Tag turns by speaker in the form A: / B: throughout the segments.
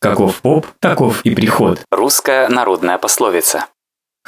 A: Каков поп, таков и приход.
B: Русская народная пословица.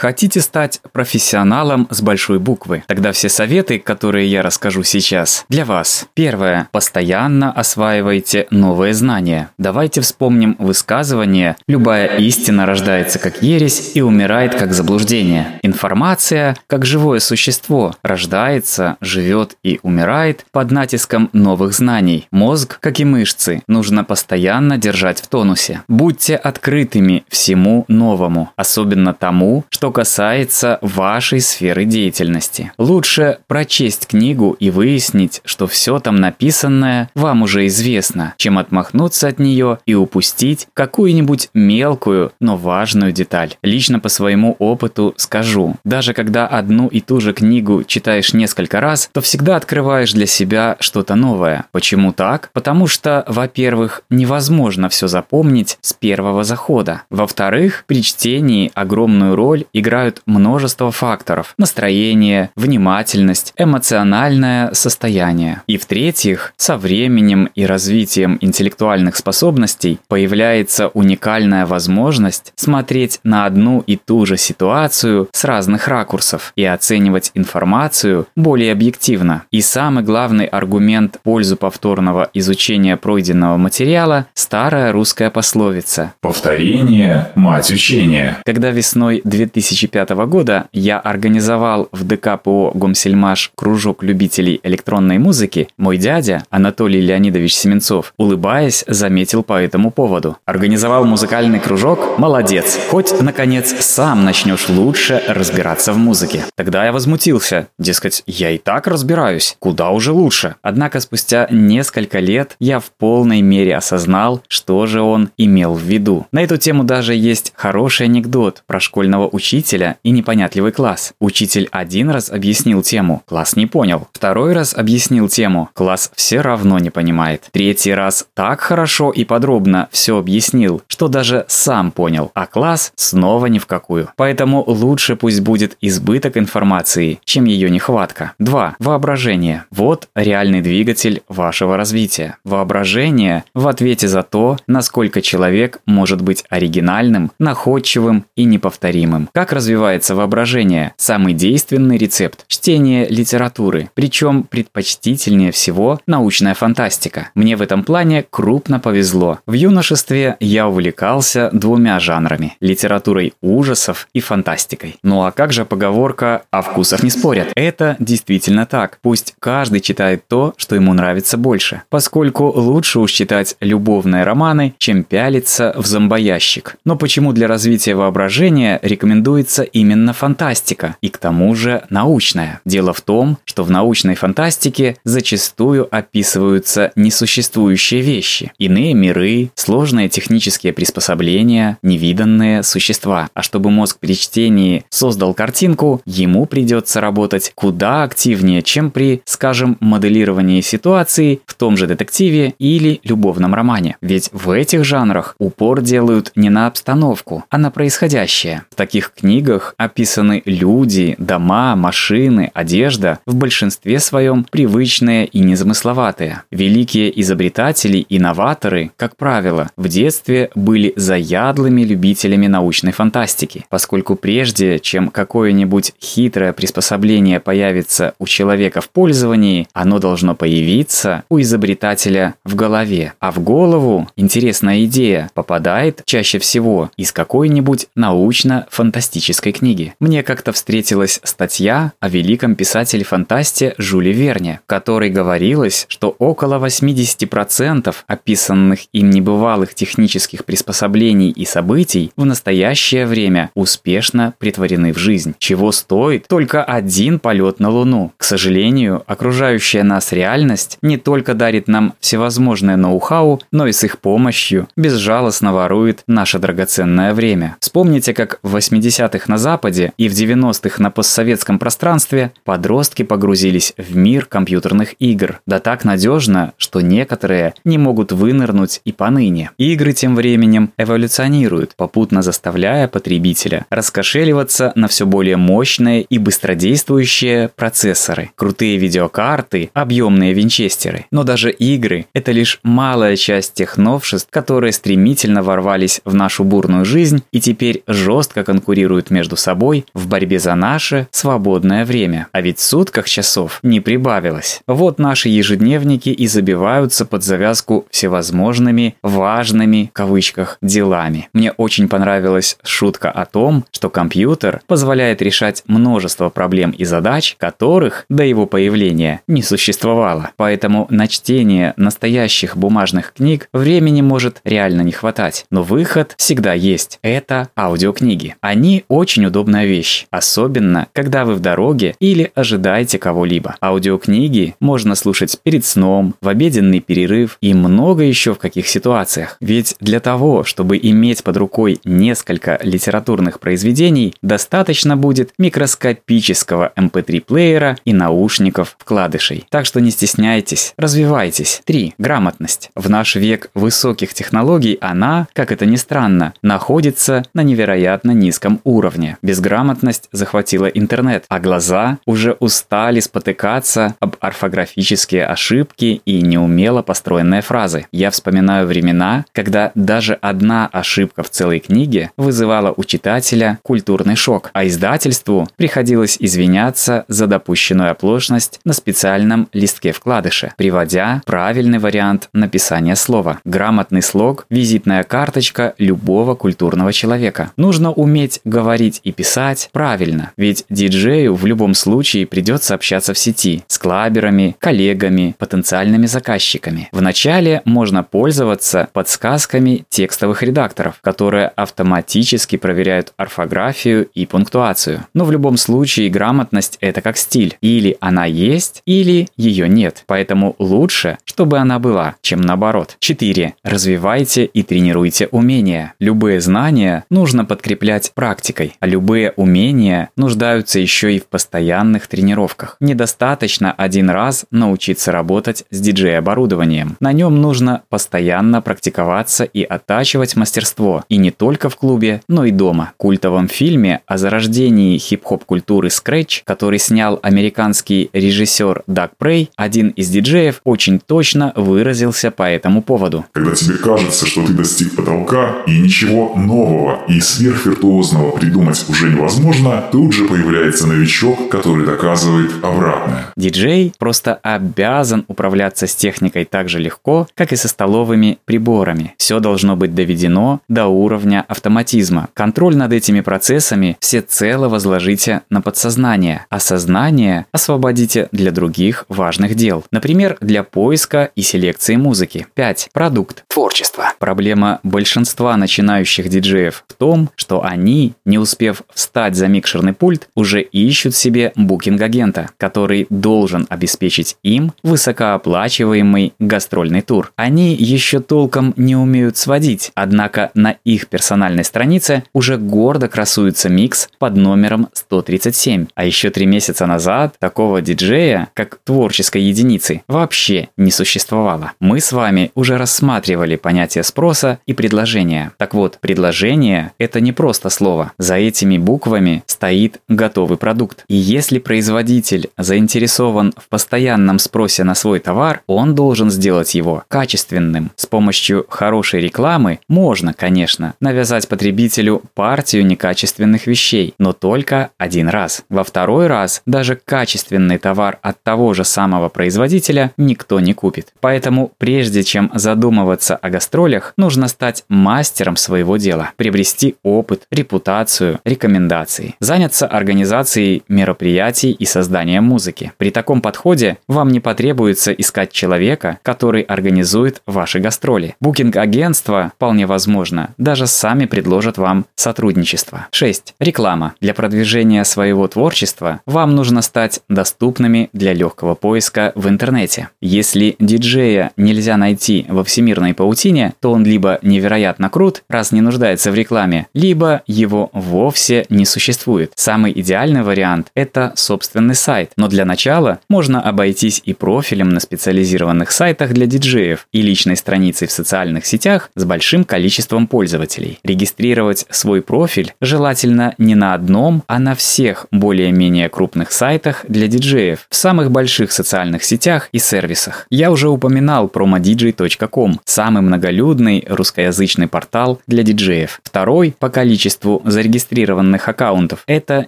A: Хотите стать профессионалом с большой буквы? Тогда все советы, которые я расскажу сейчас, для вас. Первое. Постоянно осваивайте новые знания. Давайте вспомним высказывание «Любая истина рождается как ересь и умирает как заблуждение». Информация, как живое существо, рождается, живет и умирает под натиском новых знаний. Мозг, как и мышцы, нужно постоянно держать в тонусе. Будьте открытыми всему новому, особенно тому, что касается вашей сферы деятельности. Лучше прочесть книгу и выяснить, что все там написанное вам уже известно, чем отмахнуться от нее и упустить какую-нибудь мелкую, но важную деталь. Лично по своему опыту скажу, даже когда одну и ту же книгу читаешь несколько раз, то всегда открываешь для себя что-то новое. Почему так? Потому что, во-первых, невозможно все запомнить с первого захода. Во-вторых, при чтении огромную роль играют множество факторов – настроение, внимательность, эмоциональное состояние. И в-третьих, со временем и развитием интеллектуальных способностей появляется уникальная возможность смотреть на одну и ту же ситуацию с разных ракурсов и оценивать информацию более объективно. И самый главный аргумент в пользу повторного изучения пройденного материала – старая русская пословица.
C: Повторение – мать учения.
A: Когда весной 2000 2005 года я организовал в ДК ПО «Гомсельмаш» кружок любителей электронной музыки, мой дядя, Анатолий Леонидович Семенцов, улыбаясь, заметил по этому поводу. Организовал музыкальный кружок? Молодец! Хоть, наконец, сам начнешь лучше разбираться в музыке. Тогда я возмутился. Дескать, я и так разбираюсь. Куда уже лучше? Однако спустя несколько лет я в полной мере осознал, что же он имел в виду. На эту тему даже есть хороший анекдот про школьного учителя учителя и непонятливый класс. Учитель один раз объяснил тему, класс не понял. Второй раз объяснил тему, класс все равно не понимает. Третий раз так хорошо и подробно все объяснил, что даже сам понял, а класс снова ни в какую. Поэтому лучше пусть будет избыток информации, чем ее нехватка. 2. Воображение. Вот реальный двигатель вашего развития. Воображение в ответе за то, насколько человек может быть оригинальным, находчивым и неповторимым. Как развивается воображение? Самый действенный рецепт – чтение литературы. Причем предпочтительнее всего научная фантастика. Мне в этом плане крупно повезло. В юношестве я увлекался двумя жанрами – литературой ужасов и фантастикой. Ну а как же поговорка «о вкусах не спорят»? Это действительно так. Пусть каждый читает то, что ему нравится больше. Поскольку лучше уж читать любовные романы, чем пялиться в зомбоящик. Но почему для развития воображения рекомендую рекомендуется именно фантастика, и к тому же научная. Дело в том, что в научной фантастике зачастую описываются несуществующие вещи, иные миры, сложные технические приспособления, невиданные существа. А чтобы мозг при чтении создал картинку, ему придется работать куда активнее, чем при, скажем, моделировании ситуации в том же детективе или любовном романе. Ведь в этих жанрах упор делают не на обстановку, а на происходящее. В таких книгах описаны люди, дома, машины, одежда, в большинстве своем привычные и незамысловатые. Великие изобретатели и новаторы, как правило, в детстве были заядлыми любителями научной фантастики, поскольку прежде, чем какое-нибудь хитрое приспособление появится у человека в пользовании, оно должно появиться у изобретателя в голове. А в голову интересная идея попадает чаще всего из какой-нибудь научно-фантастической фантастической книги. Мне как-то встретилась статья о великом писателе-фантасте Жюле Верне, в которой говорилось, что около 80% описанных им небывалых технических приспособлений и событий в настоящее время успешно притворены в жизнь. Чего стоит только один полет на Луну. К сожалению, окружающая нас реальность не только дарит нам всевозможное ноу-хау, но и с их помощью безжалостно ворует наше драгоценное время. Вспомните, как в 80 80-х на Западе и в 90-х на постсоветском пространстве подростки погрузились в мир компьютерных игр. Да так надежно, что некоторые не могут вынырнуть и поныне. Игры тем временем эволюционируют, попутно заставляя потребителя раскошеливаться на все более мощные и быстродействующие процессоры, крутые видеокарты, объемные винчестеры. Но даже игры – это лишь малая часть тех новшеств, которые стремительно ворвались в нашу бурную жизнь и теперь жестко конкурируют между собой в борьбе за наше свободное время. А ведь в сутках часов не прибавилось. Вот наши ежедневники и забиваются под завязку всевозможными важными, в кавычках, делами. Мне очень понравилась шутка о том, что компьютер позволяет решать множество проблем и задач, которых до его появления не существовало. Поэтому на чтение настоящих бумажных книг времени может реально не хватать. Но выход всегда есть. Это аудиокниги. Они очень удобная вещь. Особенно, когда вы в дороге или ожидаете кого-либо. Аудиокниги можно слушать перед сном, в обеденный перерыв и много еще в каких ситуациях. Ведь для того, чтобы иметь под рукой несколько литературных произведений, достаточно будет микроскопического MP3-плеера эм и наушников вкладышей. Так что не стесняйтесь, развивайтесь. 3. Грамотность. В наш век высоких технологий она, как это ни странно, находится на невероятно низком уровне. Безграмотность захватила интернет, а глаза уже устали спотыкаться об орфографические ошибки и неумело построенные фразы. Я вспоминаю времена, когда даже одна ошибка в целой книге вызывала у читателя культурный шок, а издательству приходилось извиняться за допущенную оплошность на специальном листке вкладыша, приводя правильный вариант написания слова. Грамотный слог – визитная карточка любого культурного человека. Нужно уметь говорить и писать правильно, ведь диджею в любом случае придется общаться в сети с клаберами, коллегами, потенциальными заказчиками. Вначале можно пользоваться подсказками текстовых редакторов, которые автоматически проверяют орфографию и пунктуацию. Но в любом случае грамотность – это как стиль. Или она есть, или ее нет. Поэтому лучше, чтобы она была, чем наоборот. 4. Развивайте и тренируйте умения. Любые знания нужно подкреплять практикой, а любые умения нуждаются еще и в постоянных тренировках. Недостаточно один раз научиться работать с диджей-оборудованием. На нем нужно постоянно практиковаться и оттачивать мастерство. И не только в клубе, но и дома. В культовом фильме о зарождении хип-хоп культуры Scratch, который снял американский режиссер Даг Прей, один из диджеев очень точно выразился по этому поводу.
C: Когда тебе кажется, что ты достиг потолка и ничего нового и сверхвиртуозного придумать уже невозможно, тут же появляется новичок, который доказывает обратное.
A: Диджей просто обязан управляться с техникой так же легко, как и со столовыми приборами. Все должно быть доведено до уровня автоматизма. Контроль над этими процессами всецело возложите на подсознание, а сознание освободите для других важных дел. Например, для поиска и селекции музыки. 5. Продукт.
B: Творчество.
A: Проблема большинства начинающих диджеев в том, что они, не успев встать за микшерный пульт, уже ищут себе букинг-агента, который должен обеспечить им высокооплачиваемый гастрольный тур. Они еще толком не умеют сводить, однако на их персональной странице уже гордо красуется микс под номером 137. А еще три месяца назад такого диджея, как творческой единицы, вообще не существовало. Мы с вами уже рассматривали понятие спроса и предложения. Так вот, предложение – это не просто слово. За этими буквами стоит готовый продукт. И если производитель заинтересован в постоянном спросе на свой товар, он должен сделать его качественным. С помощью хорошей рекламы можно, конечно, навязать потребителю партию некачественных вещей, но только один раз. Во второй раз даже качественный товар от того же самого производителя никто не купит. Поэтому прежде чем задумываться о гастролях, нужно стать мастером своего дела, приобрести опыт, репутацию, рекомендации, заняться организацией мероприятий и созданием музыки. При таком подходе вам не потребуется искать человека, который организует ваши гастроли. Букинг-агентства, вполне возможно, даже сами предложат вам сотрудничество. 6. Реклама. Для продвижения своего творчества вам нужно стать доступными для легкого поиска в интернете. Если диджея нельзя найти во всемирной паутине, то он либо невероятно крут, раз не нуждается в рекламе, либо его вовсе не существует. Самый идеальный вариант – это собственный сайт. Но для начала можно обойтись и профилем на специализированных сайтах для диджеев, и личной страницей в социальных сетях с большим количеством пользователей. Регистрировать свой профиль желательно не на одном, а на всех более-менее крупных сайтах для диджеев, в самых больших социальных сетях и сервисах. Я уже упоминал promodj.com, самый многолюдный русскоязычный портал для диджеев. Второй по количеству зарегистрированных аккаунтов – это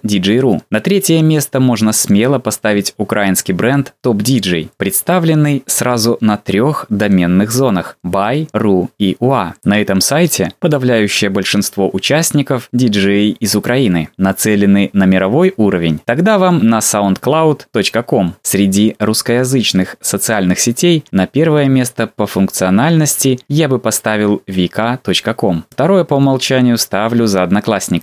A: DJ.ru. На третье место можно смело поставить украинский бренд Top DJ, представленный сразу на трех доменных зонах – Buy, Ru и UA. На этом сайте подавляющее большинство участников – диджеи из Украины, нацелены на мировой уровень. Тогда вам на soundcloud.com. Среди русскоязычных социальных сетей на первое место по функциональности я бы поставил vk.com. Второе по умолчанию ставлю за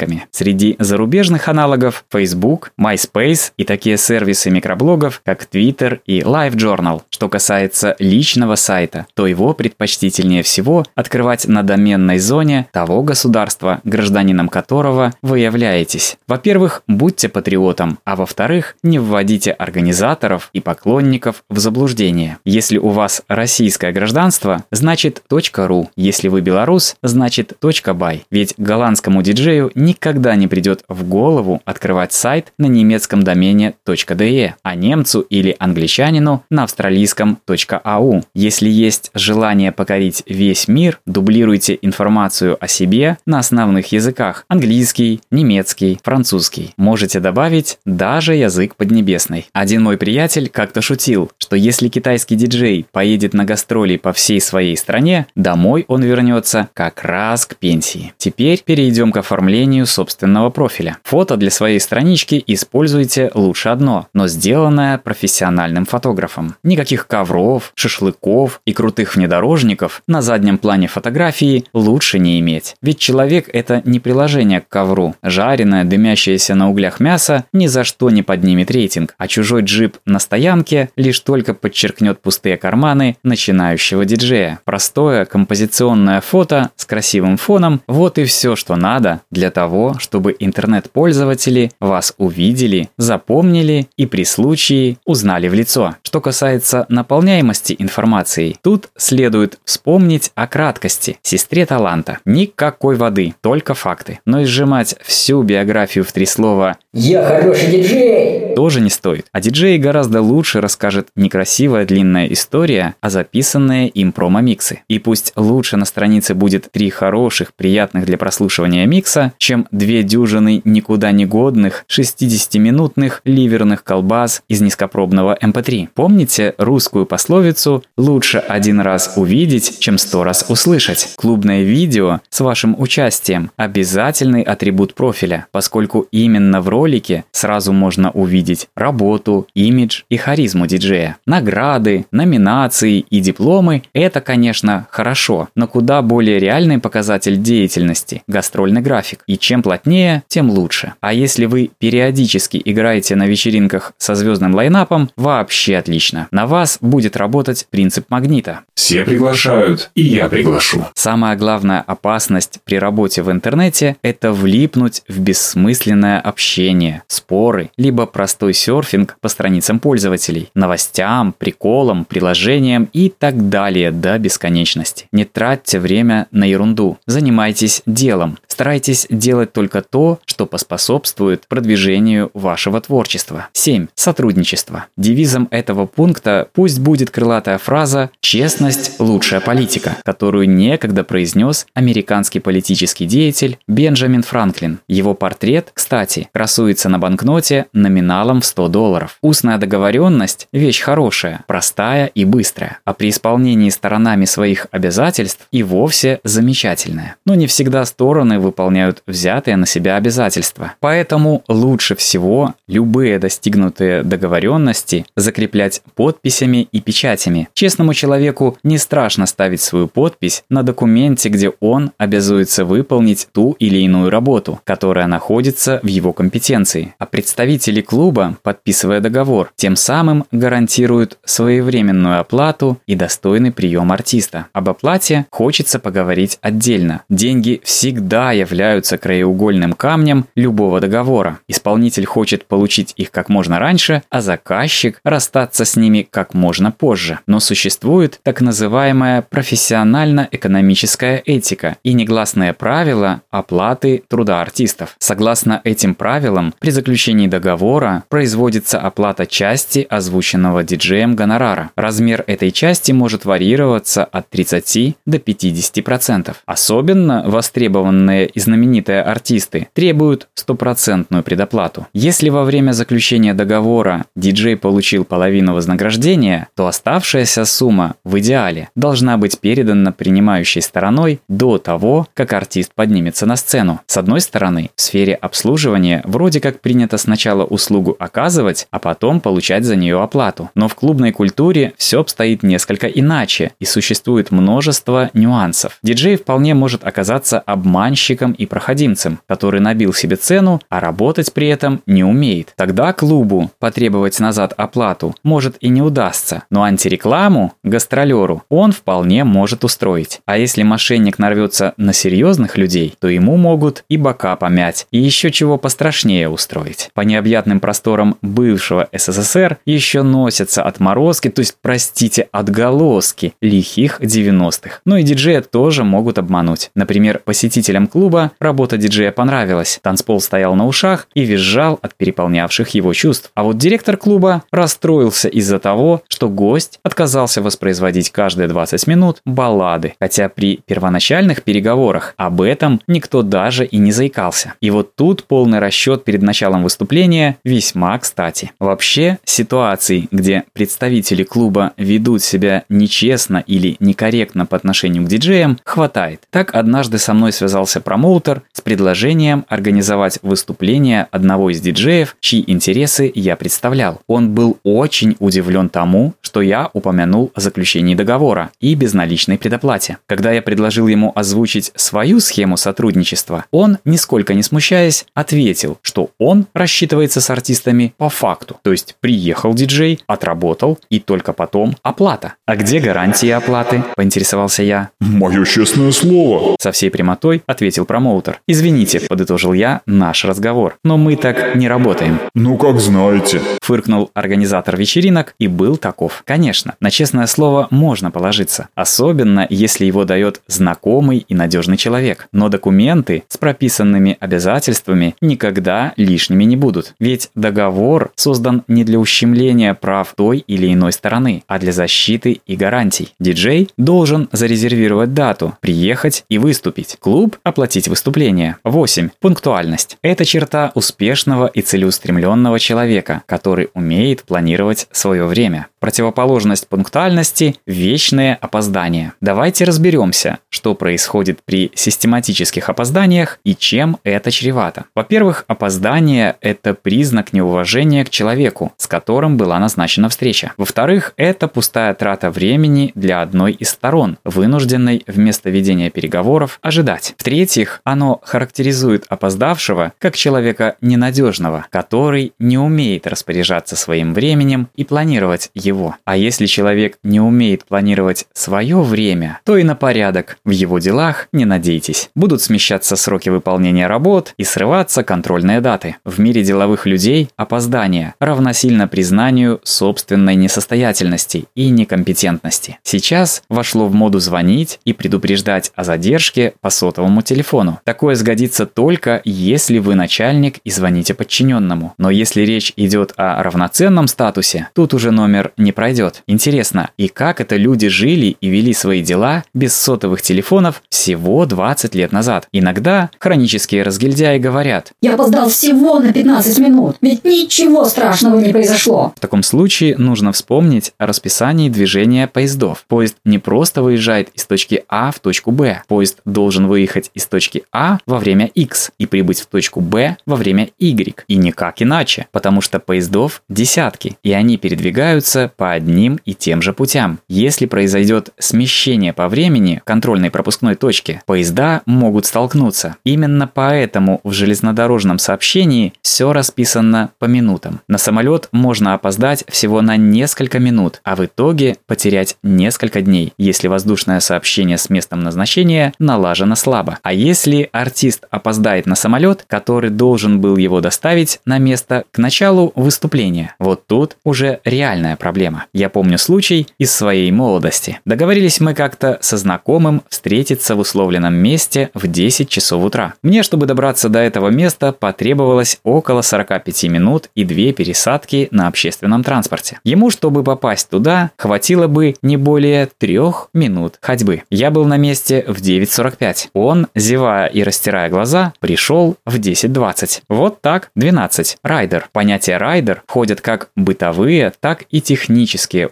A: одноклассниками. Среди зарубежных аналогов Facebook, MySpace и такие сервисы микроблогов, как Twitter и LiveJournal. Что касается личного сайта, то его предпочтительнее всего открывать на доменной зоне того государства, гражданином которого вы являетесь. Во-первых, будьте патриотом, а во-вторых, не вводите организаторов и поклонников в заблуждение. Если у вас российское гражданство, значит .ru. Если вы белорус, значит .by. Ведь голландскому диджею никогда не придет в голову открывать сайт на немецком домене .de, а немцу или англичанину на австралийском .au. Если есть желание покорить весь мир, дублируйте информацию о себе на основных языках – английский, немецкий, французский. Можете добавить даже язык поднебесный. Один мой приятель как-то шутил, что если китайский диджей поедет на гастроли по всей своей стране, домой он вернется как раз к пенсии. Теперь перейдем к оформлению собственного профиля. Фото для своей странички используйте лучше одно, но сделанное профессиональным фотографом. Никаких ковров, шашлыков и крутых внедорожников на заднем плане фотографии лучше не иметь. Ведь человек – это не приложение к ковру. Жареное, дымящееся на углях мясо ни за что не поднимет рейтинг, а чужой джип на стоянке лишь только подчеркнет пустые карманы начинающего диджея. Простое композиционное фото с красивым фоном – вот и все, что надо для того, чтобы интернет-пользователи вас увидели, запомнили и при случае узнали в лицо. Что касается наполняемости информацией, тут следует вспомнить о краткости, сестре таланта. Никакой воды, только факты. Но сжимать всю биографию в три слова
D: «Я хороший диджей!»
A: тоже не стоит. А диджей гораздо лучше расскажет не красивая длинная история, а записанные им промо-миксы. И пусть лучше на странице будет три хороших, приятных для прослушивания микса, чем две дюжины никуда не годных 60-минутных ливерных колбас из низкопробного MP3. Эм Помните русскую пословицу «Лучше один раз увидеть, чем сто раз услышать». Клубное видео с вашим участием – обязательный атрибут профиля, поскольку именно в ролике сразу можно увидеть работу, имидж и харизму диджея. Награды, номинации и дипломы – это, конечно, хорошо, но куда более реальный показатель деятельности – гастрольный график. И чем плотнее, тем лучше. А если вы периодически играете на вечеринках со звездным лайнапом, вообще отлично. На вас будет работать принцип магнита.
C: Все приглашают, и я приглашу.
A: Самая главная опасность при работе в интернете – это влипнуть в бессмысленное общение, споры, либо простой серфинг по страницам пользователей, новостям, приколам, приложениям и так далее до бесконечности. Не тратьте время на ерунду, занимайтесь делом. Старайтесь делать только то, что поспособствует продвижению вашего творчества. 7. Сотрудничество. Девизом этого пункта пусть будет крылатая фраза «Честность – лучшая политика», которую некогда произнес американский политический деятель Бенджамин Франклин. Его портрет, кстати, красуется на банкноте номиналом в 100 долларов. Устная договоренность – вещь хорошая, простая и быстрая, а при исполнении сторонами своих обязательств и вовсе замечательная. Но не всегда стороны выполняют взятые на себя обязательства. Поэтому лучше всего любые достигнутые договоренности закреплять подписями и печатями. Честному человеку не страшно ставить свою подпись на документе, где он обязуется выполнить ту или иную работу, которая находится в его компетенции. А представители клуба, подписывая договор, тем самым гарантируют своевременную оплату и достойный прием артиста. Об оплате хочется поговорить отдельно. Деньги всегда являются краеугольным камнем любого договора. Исполнитель хочет получить их как можно раньше, а заказчик расстаться с ними как можно позже. Но существует так называемая профессионально-экономическая этика и негласное правило оплаты труда артистов. Согласно этим правилам, при заключении договора производится оплата части озвученного диджеем гонорара. Размер этой части может варьироваться от 30 до 50%. Особенно востребованные и знаменитые артисты требуют стопроцентную предоплату. Если во время заключения договора диджей получил половину вознаграждения, то оставшаяся сумма в идеале должна быть передана принимающей стороной до того, как артист поднимется на сцену. С одной стороны, в сфере обслуживания вроде как принято сначала услугу оказывать, а потом получать за нее оплату. Но в клубной культуре все обстоит несколько иначе, и существует множество нюансов. Диджей вполне может оказаться обманщиком и проходимцем, который набил себе цену, а работать при этом не умеет. Тогда клубу потребовать назад оплату может и не удастся, но антирекламу гастролеру он вполне может устроить. А если мошенник нарвется на серьезных людей, то ему могут и бока помять, и еще чего пострашнее устроить. По необъятным просторам бывшего СССР еще носятся отморозки, то есть, простите, отголоски лихих 90-х. Ну и диджея тоже могут обмануть. Например, посетителям клуба работа диджея понравилась. Танцпол стоял на ушах и визжал от переполнявших его чувств. А вот директор клуба расстроился из-за того, что гость отказался воспроизводить каждые 20 минут баллады, хотя при первоначальных переговорах об этом никто даже и не заикался. И вот тут полный расчет перед началом выступления весьма кстати. Вообще, ситуаций, где представители клуба ведут себя нечестно или некорректно по отношению к диджеям, хватает. Так однажды со мной связался промоутер с предложением организовать выступление одного из диджеев, чьи интересы я представлял. Он был очень удивлен тому, что я упомянул о заключении договора и безналичной предоплате. Когда я предложил ему озвучить свою схему сотрудничества, он, нисколько не смущаясь, ответил, что он рассчитывается с артистами по факту. То есть приехал диджей, отработал и только потом оплата. А где гарантии оплаты? Поинтересовался я.
C: Мое честное слово.
A: Со всей прямотой ответил промоутер. Извините, подытожил я наш разговор. Но мы так не работаем.
C: Ну как знаете.
A: Фыркнул организатор вечеринок и был таков. Конечно, на честное слово можно положиться. Особенно, если его дает знакомый и надежный человек. Но документы с прописанными обязательствами никогда лишними не будут. Ведь договор создан не для ущемления прав той или иной стороны, а для защиты и гарантий. Диджей должен зарезервировать дату, приехать и выступить. Клуб – оплатить выступление. 8. Пунктуальность. Это черта успешного и целеустремленного человека, который умеет планировать свое время. Противоположность пунктуальности – вечное опоздание. Давайте разберемся, что происходит при систематических опозданиях и чем это чревато. Во-первых, опоздание – это признак неуважения к человеку, с которым была назначена встреча. Во-вторых, это пустая трата времени для одной из сторон, вынужденной вместо ведения переговоров ожидать. В-третьих, оно характеризует опоздавшего как человека ненадежного, который не умеет распоряжаться своим временем и планировать его его. А если человек не умеет планировать свое время, то и на порядок в его делах не надейтесь. Будут смещаться сроки выполнения работ и срываться контрольные даты. В мире деловых людей опоздание равносильно признанию собственной несостоятельности и некомпетентности. Сейчас вошло в моду звонить и предупреждать о задержке по сотовому телефону. Такое сгодится только, если вы начальник и звоните подчиненному. Но если речь идет о равноценном статусе, тут уже номер не пройдет. Интересно, и как это люди жили и вели свои дела без сотовых телефонов всего 20 лет назад? Иногда хронические разгильдяи говорят
D: Я опоздал всего на 15 минут, ведь ничего страшного не произошло.
A: В таком случае нужно вспомнить о расписании движения поездов. Поезд не просто выезжает из точки А в точку Б. Поезд должен выехать из точки А во время X и прибыть в точку Б во время Y. И никак иначе, потому что поездов десятки, и они передвигаются по одним и тем же путям. Если произойдет смещение по времени контрольной пропускной точки, поезда могут столкнуться. Именно поэтому в железнодорожном сообщении все расписано по минутам. На самолет можно опоздать всего на несколько минут, а в итоге потерять несколько дней, если воздушное сообщение с местом назначения налажено слабо. А если артист опоздает на самолет, который должен был его доставить на место к началу выступления, вот тут уже реальная проблема. Я помню случай из своей молодости. Договорились мы как-то со знакомым встретиться в условленном месте в 10 часов утра. Мне, чтобы добраться до этого места, потребовалось около 45 минут и две пересадки на общественном транспорте. Ему, чтобы попасть туда, хватило бы не более трех минут ходьбы. Я был на месте в 9.45. Он, зевая и растирая глаза, пришел в 10.20. Вот так, 12. Райдер. Понятие райдер входит как бытовые, так и технические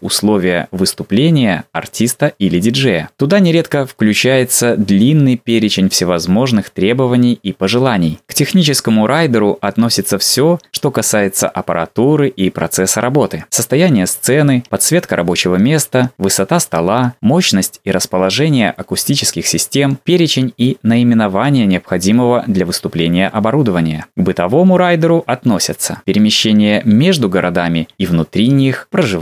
A: условия выступления артиста или диджея. Туда нередко включается длинный перечень всевозможных требований и пожеланий. К техническому райдеру относится все, что касается аппаратуры и процесса работы. Состояние сцены, подсветка рабочего места, высота стола, мощность и расположение акустических систем, перечень и наименование необходимого для выступления оборудования. К бытовому райдеру относятся перемещение между городами и внутри них, проживание,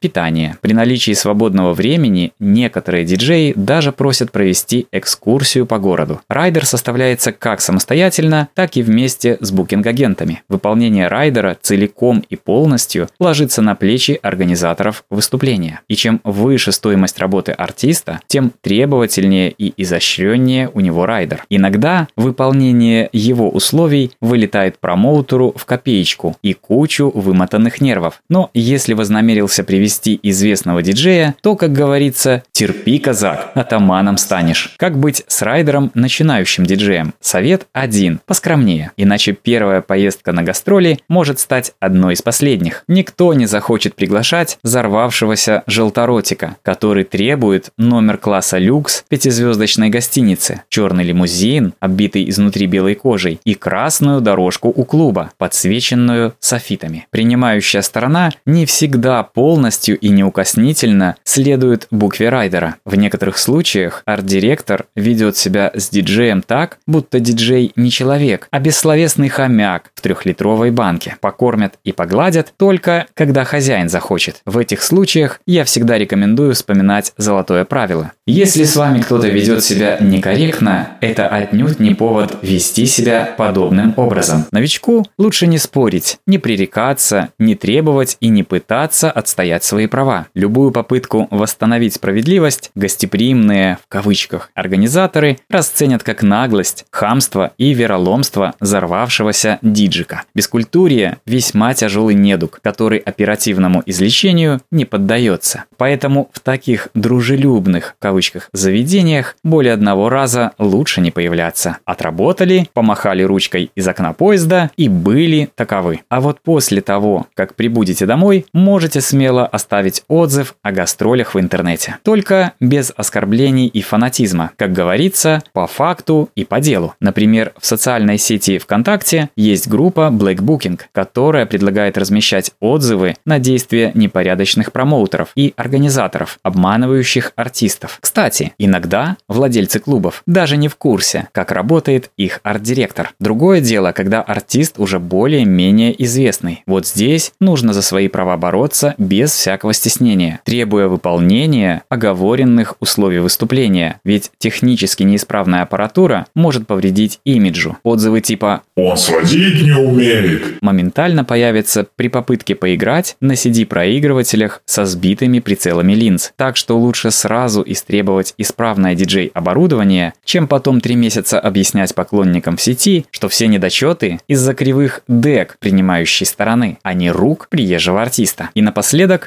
A: питание. При наличии свободного времени некоторые диджеи даже просят провести экскурсию по городу. Райдер составляется как самостоятельно, так и вместе с букинг-агентами. Выполнение райдера целиком и полностью ложится на плечи организаторов выступления. И чем выше стоимость работы артиста, тем требовательнее и изощреннее у него райдер. Иногда выполнение его условий вылетает промоутеру в копеечку и кучу вымотанных нервов. Но если вознамерился привести известного диджея, то, как говорится, терпи, казак, атаманом станешь. Как быть с райдером начинающим диджеем? Совет один – поскромнее, иначе первая поездка на гастроли может стать одной из последних. Никто не захочет приглашать взорвавшегося желторотика, который требует номер класса люкс пятизвездочной гостиницы, черный лимузин, оббитый изнутри белой кожей, и красную дорожку у клуба, подсвеченную софитами. Принимающая сторона не всегда полностью и неукоснительно следует букве райдера. В некоторых случаях арт-директор ведет себя с диджеем так, будто диджей не человек, а бессловесный хомяк в трехлитровой банке. Покормят и погладят только, когда хозяин захочет. В этих случаях я всегда рекомендую вспоминать золотое правило. Если с вами кто-то ведет себя некорректно, это отнюдь не повод вести себя подобным образом. Новичку лучше не спорить, не пререкаться, не требовать и не пытаться отстоять свои права. Любую попытку восстановить справедливость гостеприимные, в кавычках, организаторы расценят как наглость, хамство и вероломство взорвавшегося диджика. Бескультурие – весьма тяжелый недуг, который оперативному излечению не поддается. Поэтому в таких дружелюбных, в кавычках, заведениях более одного раза лучше не появляться. Отработали, помахали ручкой из окна поезда и были таковы. А вот после того, как прибудете домой, можете смело оставить отзыв о гастролях в интернете. Только без оскорблений и фанатизма. Как говорится, по факту и по делу. Например, в социальной сети ВКонтакте есть группа Black Booking, которая предлагает размещать отзывы на действия непорядочных промоутеров и организаторов, обманывающих артистов. Кстати, иногда владельцы клубов даже не в курсе, как работает их арт-директор. Другое дело, когда артист уже более-менее известный. Вот здесь нужно за свои права бороться без всякого стеснения, требуя выполнения оговоренных условий выступления, ведь технически неисправная аппаратура может повредить имиджу. Отзывы типа
C: «Он сводить не умеет»
A: моментально появятся при попытке поиграть на CD-проигрывателях со сбитыми прицелами линз. Так что лучше сразу истребовать исправное диджей-оборудование, чем потом три месяца объяснять поклонникам в сети, что все недочеты из-за кривых дек принимающей стороны, а не рук приезжего артиста. И напоследок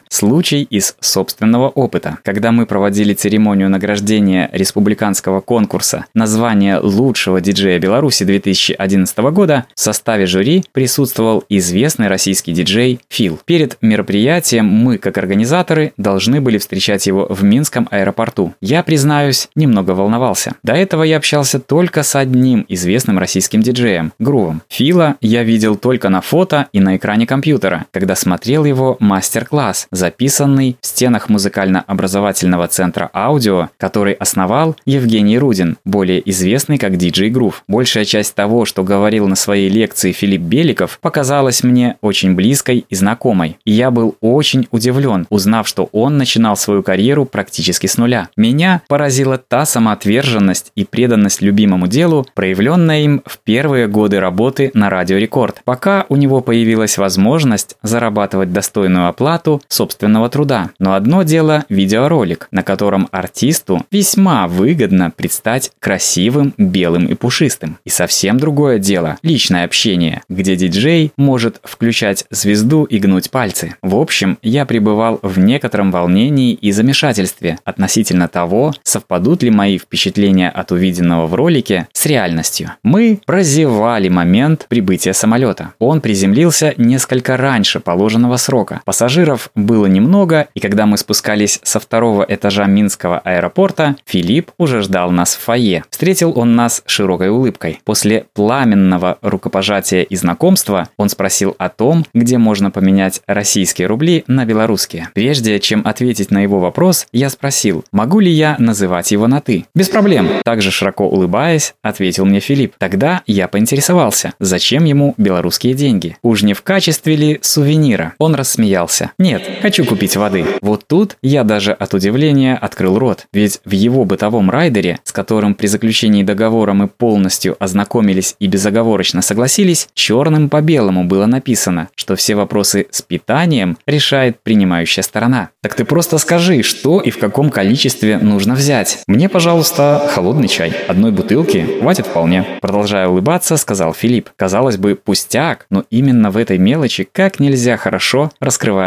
A: случай из собственного опыта. Когда мы проводили церемонию награждения республиканского конкурса название лучшего диджея Беларуси 2011 года, в составе жюри присутствовал известный российский диджей Фил. Перед мероприятием мы, как организаторы, должны были встречать его в Минском аэропорту. Я, признаюсь, немного волновался. До этого я общался только с одним известным российским диджеем – Грувом. Фила я видел только на фото и на экране компьютера, когда смотрел его мастер мастер-класс, записанный в стенах музыкально-образовательного центра аудио, который основал Евгений Рудин, более известный как DJ Groove. Большая часть того, что говорил на своей лекции Филипп Беликов, показалась мне очень близкой и знакомой. И я был очень удивлен, узнав, что он начинал свою карьеру практически с нуля. Меня поразила та самоотверженность и преданность любимому делу, проявленная им в первые годы работы на Радио Рекорд, пока у него появилась возможность зарабатывать достойную оплату собственного труда. Но одно дело – видеоролик, на котором артисту весьма выгодно предстать красивым, белым и пушистым. И совсем другое дело – личное общение, где диджей может включать звезду и гнуть пальцы. В общем, я пребывал в некотором волнении и замешательстве относительно того, совпадут ли мои впечатления от увиденного в ролике с реальностью. Мы прозевали момент прибытия самолета. Он приземлился несколько раньше положенного срока. Пассажиров было немного, и когда мы спускались со второго этажа Минского аэропорта, Филипп уже ждал нас в фойе. Встретил он нас широкой улыбкой. После пламенного рукопожатия и знакомства он спросил о том, где можно поменять российские рубли на белорусские. Прежде чем ответить на его вопрос, я спросил, могу ли я называть его на «ты». «Без проблем», также широко улыбаясь, ответил мне Филипп. Тогда я поинтересовался, зачем ему белорусские деньги. Уж не в качестве ли сувенира? Он рассмеялся. Нет, хочу купить воды. Вот тут я даже от удивления открыл рот. Ведь в его бытовом райдере, с которым при заключении договора мы полностью ознакомились и безоговорочно согласились, черным по белому было написано, что все вопросы с питанием решает принимающая сторона. Так ты просто скажи, что и в каком количестве нужно взять. Мне, пожалуйста, холодный чай. Одной бутылки хватит вполне. Продолжая улыбаться, сказал Филипп. Казалось бы, пустяк, но именно в этой мелочи как нельзя хорошо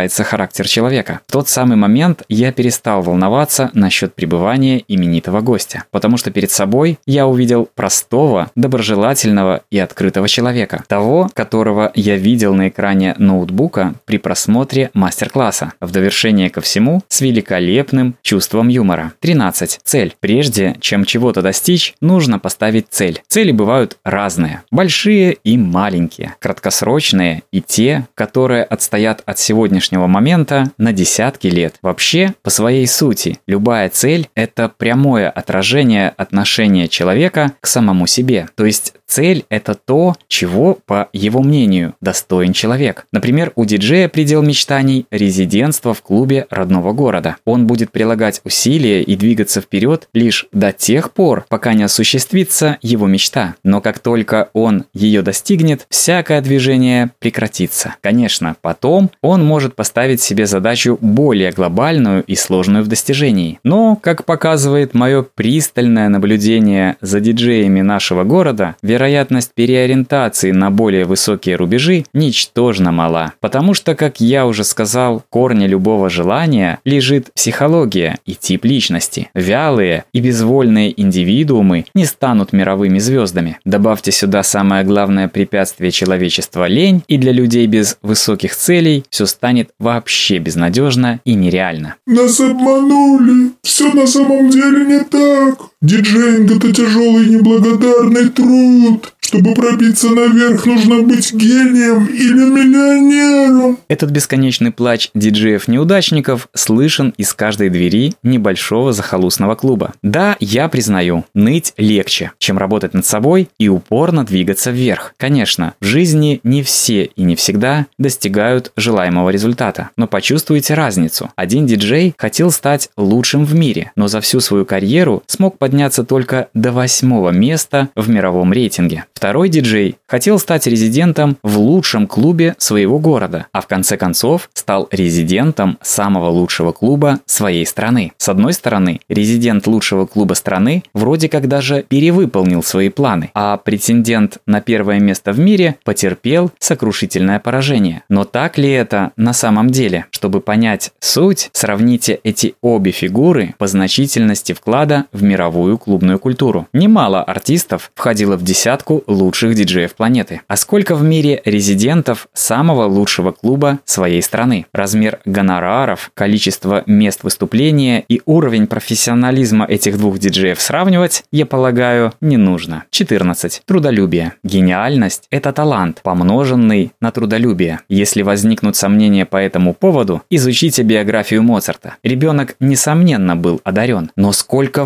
A: раскрывается характер человека. В тот самый момент я перестал волноваться насчет пребывания именитого гостя, потому что перед собой я увидел простого, доброжелательного и открытого человека. Того, которого я видел на экране ноутбука при просмотре мастер-класса. В довершение ко всему, с великолепным чувством юмора. 13. Цель. Прежде чем чего-то достичь, нужно поставить цель. Цели бывают разные. Большие и маленькие. Краткосрочные и те, которые отстоят от сегодняшнего момента на десятки лет. Вообще, по своей сути, любая цель – это прямое отражение отношения человека к самому себе. То есть цель – это то, чего, по его мнению, достоин человек. Например, у диджея предел мечтаний – резидентство в клубе родного города. Он будет прилагать усилия и двигаться вперед лишь до тех пор, пока не осуществится его мечта. Но как только он ее достигнет, всякое движение прекратится. Конечно, потом он может поставить себе задачу более глобальную и сложную в достижении. Но, как показывает мое пристальное наблюдение за диджеями нашего города, вероятность переориентации на более высокие рубежи ничтожно мала. Потому что, как я уже сказал, корни любого желания лежит психология и тип личности. Вялые и безвольные индивидуумы не станут мировыми звездами. Добавьте сюда самое главное препятствие человечества – лень, и для людей без высоких целей все станет вообще безнадежно и нереально.
C: Нас обманули. Все на самом деле не так. Диджейнг – это тяжелый неблагодарный труд. Чтобы пробиться наверх, нужно быть гением или миллионером.
A: Этот бесконечный плач диджеев-неудачников слышен из каждой двери небольшого захолустного клуба. Да, я признаю, ныть легче, чем работать над собой и упорно двигаться вверх. Конечно, в жизни не все и не всегда достигают желаемого результата. Но почувствуйте разницу. Один диджей хотел стать лучшим в мире, но за всю свою карьеру смог подняться только до восьмого места в мировом рейтинге. Второй диджей хотел стать резидентом в лучшем клубе своего города, а в конце концов стал резидентом самого лучшего клуба своей страны. С одной стороны, резидент лучшего клуба страны вроде как даже перевыполнил свои планы, а претендент на первое место в мире потерпел сокрушительное поражение. Но так ли это на самом деле? Чтобы понять суть, сравните эти обе фигуры по значительности вклада в мировую клубную культуру. Немало артистов входило в десятку лучших диджеев планеты. А сколько в мире резидентов самого лучшего клуба своей страны? Размер гонораров, количество мест выступления и уровень профессионализма этих двух диджеев сравнивать, я полагаю, не нужно. 14. Трудолюбие. Гениальность – это талант, помноженный на трудолюбие. Если возникнут сомнения по этому поводу, изучите биографию Моцарта. Ребенок, несомненно, был одарен. Но сколько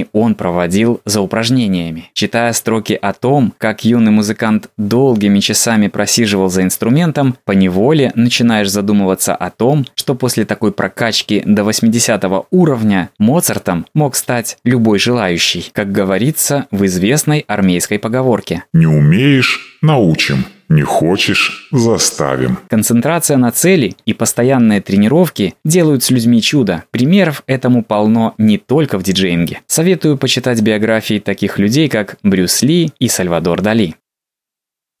A: времени он проводил за упражнениями? Читая строки о том, как юный музыкант долгими часами просиживал за инструментом, поневоле начинаешь задумываться о том, что после такой прокачки до 80 уровня Моцартом мог стать любой желающий, как говорится в известной армейской поговорке.
C: Не умеешь – научим. Не хочешь – заставим.
A: Концентрация на цели и постоянные тренировки делают с людьми чудо. Примеров этому полно не только в диджеинге. Советую почитать биографии таких людей, как Брюс Ли и Сальвадор Дали.